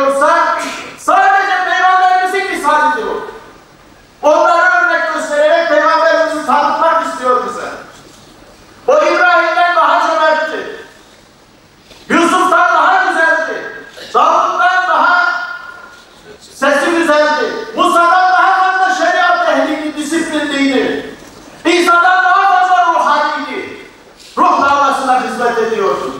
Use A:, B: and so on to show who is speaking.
A: ediyorsa sadece Peygamberimizin misalidir o. Onlara örnek göstererek Peygamberimizi tanıtmak istiyor bize. O İbrahim'den daha cömertti. Yusuf'tan daha güzeldi. Davut'tan daha sesi güzeldi. Musa'dan daha fazla şeriat ehliydi, disiplinliydi. İsa'dan daha fazla ruhaniydi. Ruh davasına hizmet ediyordu.